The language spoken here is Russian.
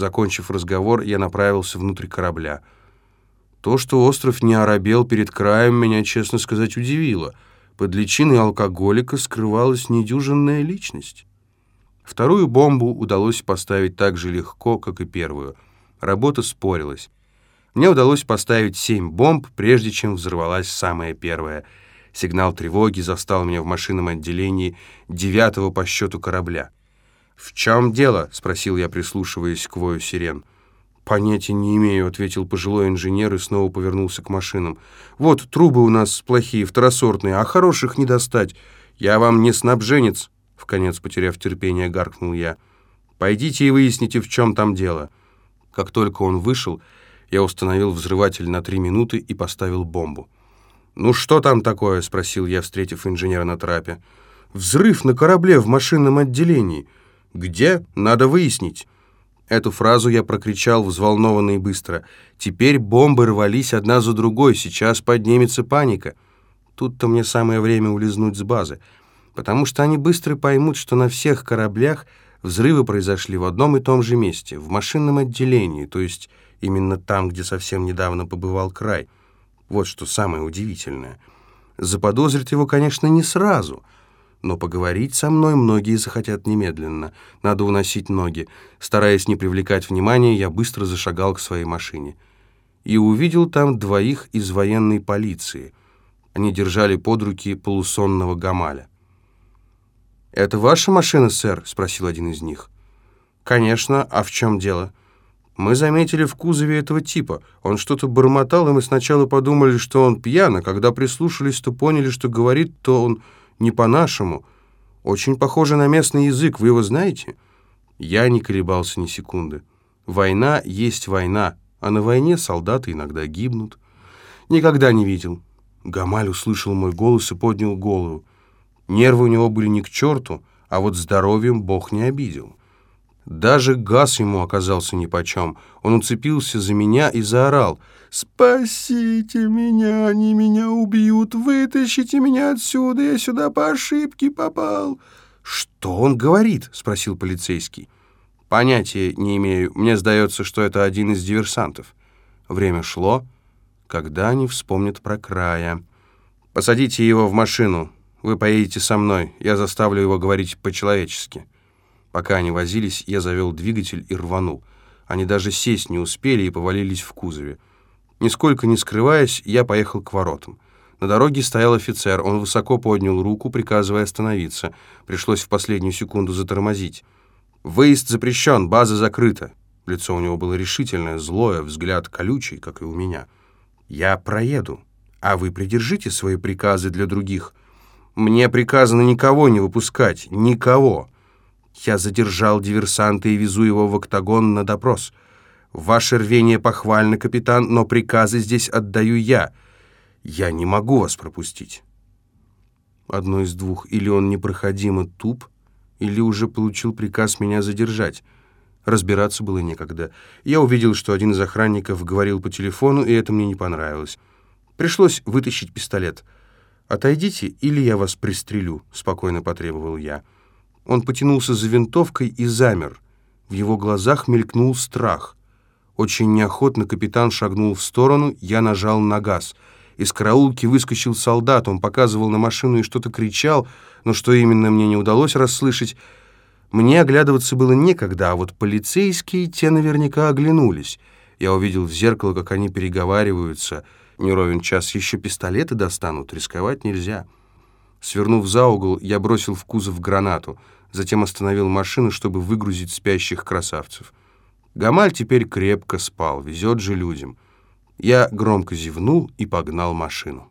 Закончив разговор, я направился внутрь корабля. То, что остров не оробел перед краем, меня, честно сказать, удивило. Под личиной алкоголика скрывалась недюжинная личность. Вторую бомбу удалось поставить так же легко, как и первую. Работа спорилась. Мне удалось поставить семь бомб, прежде чем взорвалась самая первая. Сигнал тревоги застал меня в машинном отделении девятого по счету корабля. «В чем дело?» — спросил я, прислушиваясь к вою сирен. «Понятия не имею», — ответил пожилой инженер и снова повернулся к машинам. «Вот трубы у нас плохие, второсортные, а хороших не достать. Я вам не снабженец», — вконец потеряв терпение, гаркнул я. «Пойдите и выясните, в чем там дело». Как только он вышел, я установил взрыватель на три минуты и поставил бомбу. «Ну что там такое?» — спросил я, встретив инженера на трапе. «Взрыв на корабле в машинном отделении». «Где? Надо выяснить». Эту фразу я прокричал взволнованно и быстро. Теперь бомбы рвались одна за другой, сейчас поднимется паника. Тут-то мне самое время улизнуть с базы, потому что они быстро поймут, что на всех кораблях взрывы произошли в одном и том же месте, в машинном отделении, то есть именно там, где совсем недавно побывал край. Вот что самое удивительное. Заподозрить его, конечно, не сразу — но поговорить со мной многие захотят немедленно. Надо уносить ноги. Стараясь не привлекать внимания, я быстро зашагал к своей машине. И увидел там двоих из военной полиции. Они держали под руки полусонного Гамаля. «Это ваша машина, сэр?» — спросил один из них. «Конечно. А в чем дело?» «Мы заметили в кузове этого типа. Он что-то бормотал, и мы сначала подумали, что он пьян, а когда прислушались, то поняли, что говорит, то он не по-нашему. Очень похоже на местный язык, вы его знаете?» Я не колебался ни секунды. Война есть война, а на войне солдаты иногда гибнут. Никогда не видел. Гамаль услышал мой голос и поднял голову. Нервы у него были не к черту, а вот здоровьем Бог не обидел. Даже газ ему оказался нипочем. Он уцепился за меня и заорал — «Спасите меня, они меня убьют! Вытащите меня отсюда! Я сюда по ошибке попал!» «Что он говорит?» — спросил полицейский. «Понятия не имею. Мне сдается, что это один из диверсантов». Время шло. Когда они вспомнят про края? «Посадите его в машину. Вы поедете со мной. Я заставлю его говорить по-человечески». Пока они возились, я завел двигатель и рванул. Они даже сесть не успели и повалились в кузове. Нисколько не скрываясь, я поехал к воротам. На дороге стоял офицер, он высоко поднял руку, приказывая остановиться. Пришлось в последнюю секунду затормозить. «Выезд запрещен, база закрыта». Лицо у него было решительное, злое, взгляд колючий, как и у меня. «Я проеду, а вы придержите свои приказы для других. Мне приказано никого не выпускать, никого. Я задержал диверсанта и везу его в октагон на допрос». Ваше рвение похвально, капитан, но приказы здесь отдаю я. Я не могу вас пропустить. Одно из двух. Или он непроходимо туп, или уже получил приказ меня задержать. Разбираться было некогда. Я увидел, что один из охранников говорил по телефону, и это мне не понравилось. Пришлось вытащить пистолет. «Отойдите, или я вас пристрелю», — спокойно потребовал я. Он потянулся за винтовкой и замер. В его глазах мелькнул страх. Очень неохотно капитан шагнул в сторону, я нажал на газ. Из караулки выскочил солдат, он показывал на машину и что-то кричал, но что именно мне не удалось расслышать. Мне оглядываться было некогда, а вот полицейские те наверняка оглянулись. Я увидел в зеркало, как они переговариваются. Не ровен час еще пистолеты достанут, рисковать нельзя. Свернув за угол, я бросил в кузов гранату, затем остановил машину, чтобы выгрузить спящих красавцев. Гамаль теперь крепко спал, везет же людям. Я громко зевнул и погнал машину.